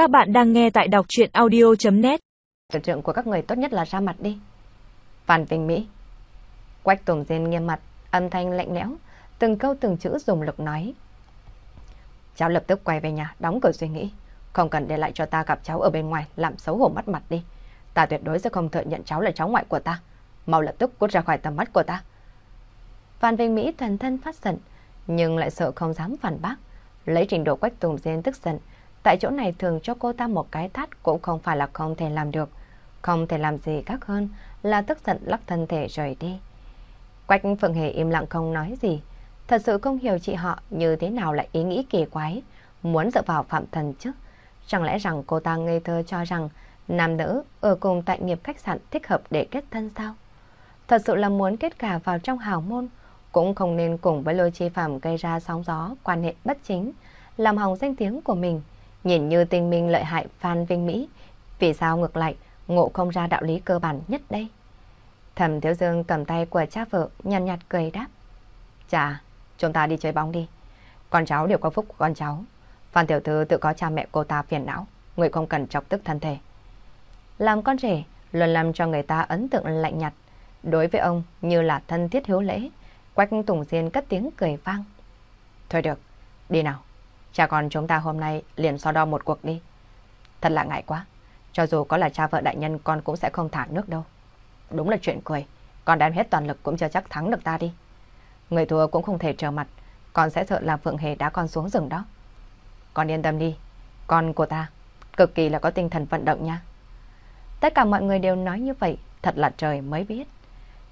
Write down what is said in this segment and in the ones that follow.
Các bạn đang nghe tại đọc chuyện audio.net Tổ của các người tốt nhất là ra mặt đi. Phan Vinh Mỹ Quách Tùng Diên nghiêm mặt, âm thanh lạnh lẽo, từng câu từng chữ dùng lực nói. Cháu lập tức quay về nhà, đóng cửa suy nghĩ. Không cần để lại cho ta gặp cháu ở bên ngoài, làm xấu hổ mất mặt đi. Ta tuyệt đối sẽ không thừa nhận cháu là cháu ngoại của ta. Mau lập tức cút ra khỏi tầm mắt của ta. Phan Vinh Mỹ thần thân phát giận, nhưng lại sợ không dám phản bác. Lấy trình độ Quách Tùng Diên tức giận, tại chỗ này thường cho cô ta một cái thắt cũng không phải là không thể làm được. Không thể làm gì khác hơn là tức giận lắc thân thể rời đi. Quách Phượng Hề im lặng không nói gì. Thật sự không hiểu chị họ như thế nào lại ý nghĩ kỳ quái, muốn dựa vào phạm thần chứ. Chẳng lẽ rằng cô ta ngây thơ cho rằng nam nữ ở cùng tại nghiệp khách sạn thích hợp để kết thân sao? Thật sự là muốn kết cả vào trong hào môn, cũng không nên cùng với lôi chi phạm gây ra sóng gió, quan hệ bất chính, làm hỏng danh tiếng của mình. Nhìn như tinh minh lợi hại Phan Vinh Mỹ, vì sao ngược lại ngộ không ra đạo lý cơ bản nhất đây? Thẩm Thiếu Dương cầm tay của cha vợ, nhàn nhạt, nhạt cười đáp. Chà, chúng ta đi chơi bóng đi. Con cháu đều có phúc của con cháu. Phan Tiểu Thư tự có cha mẹ cô ta phiền não, người không cần chọc tức thân thể. Làm con rể, luôn làm cho người ta ấn tượng lạnh nhạt. Đối với ông như là thân thiết hiếu lễ, Quách Tùng Diên cất tiếng cười vang. Thôi được, đi nào. Cha con chúng ta hôm nay liền so đo một cuộc đi. Thật là ngại quá. Cho dù có là cha vợ đại nhân, con cũng sẽ không thả nước đâu. Đúng là chuyện cười. Con đem hết toàn lực cũng chưa chắc thắng được ta đi. Người thua cũng không thể trở mặt. Con sẽ sợ làm Phượng Hề đá con xuống rừng đó. Con yên tâm đi. Con của ta, cực kỳ là có tinh thần vận động nha. Tất cả mọi người đều nói như vậy. Thật là trời mới biết.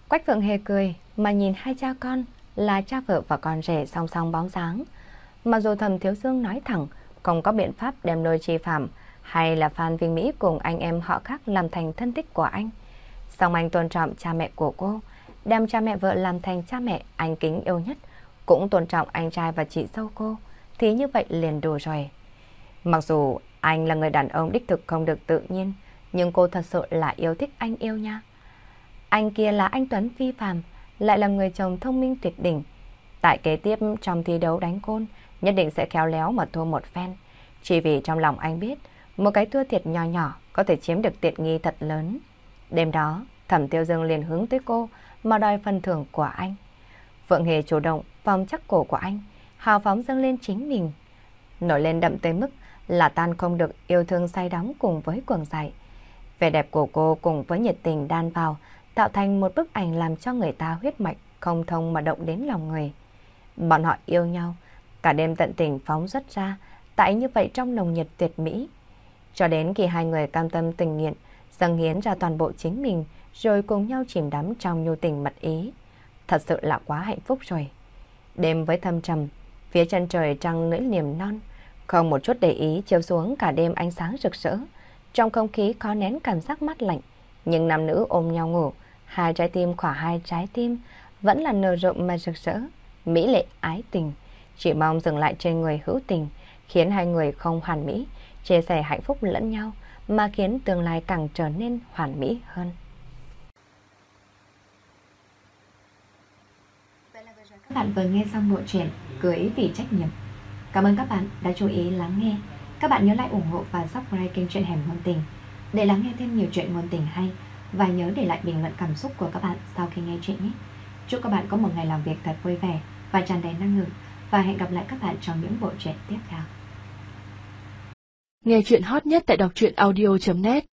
Quách Phượng Hề cười, mà nhìn hai cha con là cha vợ và con rể song song bóng dáng. Mặc dù thầm Thiếu Dương nói thẳng không có biện pháp đem lôi chi phạm hay là Phan Vinh Mỹ cùng anh em họ khác làm thành thân tích của anh. Song anh tôn trọng cha mẹ của cô, đem cha mẹ vợ làm thành cha mẹ anh kính yêu nhất, cũng tôn trọng anh trai và chị dâu cô, thì như vậy liền đủ rồi. Mặc dù anh là người đàn ông đích thực không được tự nhiên, nhưng cô thật sự là yêu thích anh yêu nha. Anh kia là anh Tuấn phi phàm, lại là người chồng thông minh tuyệt đỉnh. Tại kế tiếp trong thi đấu đánh côn, nhất định sẽ khéo léo mà thua một phen. Chỉ vì trong lòng anh biết, một cái thua thiệt nhỏ nhỏ có thể chiếm được tiện nghi thật lớn. Đêm đó, Thẩm Tiêu Dương liền hướng tới cô mà đòi phần thưởng của anh. Phượng Hề chủ động vòng chắc cổ của anh, hào phóng dâng lên chính mình. Nổi lên đậm tới mức là tan không được yêu thương say đắm cùng với quần dài. Vẻ đẹp của cô cùng với nhiệt tình đan vào, tạo thành một bức ảnh làm cho người ta huyết mạch không thông mà động đến lòng người. Bọn họ yêu nhau, cả đêm tận tình phóng rất ra, tại như vậy trong nồng nhiệt tuyệt mỹ. Cho đến khi hai người cam tâm tình nguyện, dâng hiến ra toàn bộ chính mình, rồi cùng nhau chìm đắm trong nhu tình mật ý. Thật sự là quá hạnh phúc rồi. Đêm với thâm trầm, phía chân trời trăng lưỡi niềm non, không một chút để ý chiếu xuống cả đêm ánh sáng rực rỡ. Trong không khí khó nén cảm giác mát lạnh, nhưng nam nữ ôm nhau ngủ, hai trái tim khỏa hai trái tim, vẫn là nở rộng mà rực rỡ, mỹ lệ ái tình. Chỉ mong dừng lại trên người hữu tình, khiến hai người không hoàn mỹ, chia sẻ hạnh phúc lẫn nhau, mà khiến tương lai càng trở nên hoàn mỹ hơn. Các bạn vừa nghe xong bộ truyện Cưới vì trách nhiệm. Cảm ơn các bạn đã chú ý lắng nghe. Các bạn nhớ lại ủng hộ và subscribe kênh truyện Hẻm Ngôn Tình để lắng nghe thêm nhiều chuyện ngôn tình hay và nhớ để lại bình luận cảm xúc của các bạn sau khi nghe chuyện nhé. Chúc các bạn có một ngày làm việc thật vui vẻ và tràn đầy năng lượng và hẹn gặp lại các bạn trong những bộ truyện tiếp theo. Nghe chuyện hot nhất tại đọc truyện audio.net